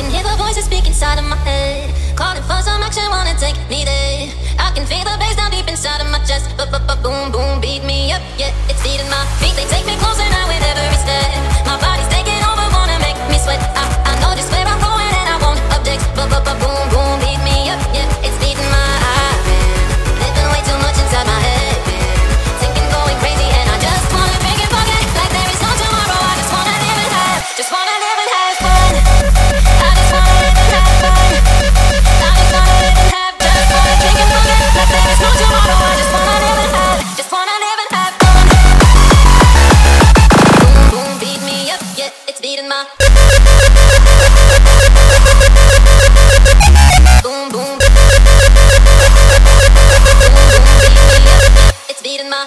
can hear the voices speak inside of my head, calling for some action, wanna take. It's beating my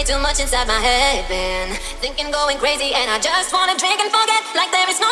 way too much inside my head, been thinking, going crazy, and I just wanna drink and forget like there is no.